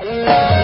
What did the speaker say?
ketika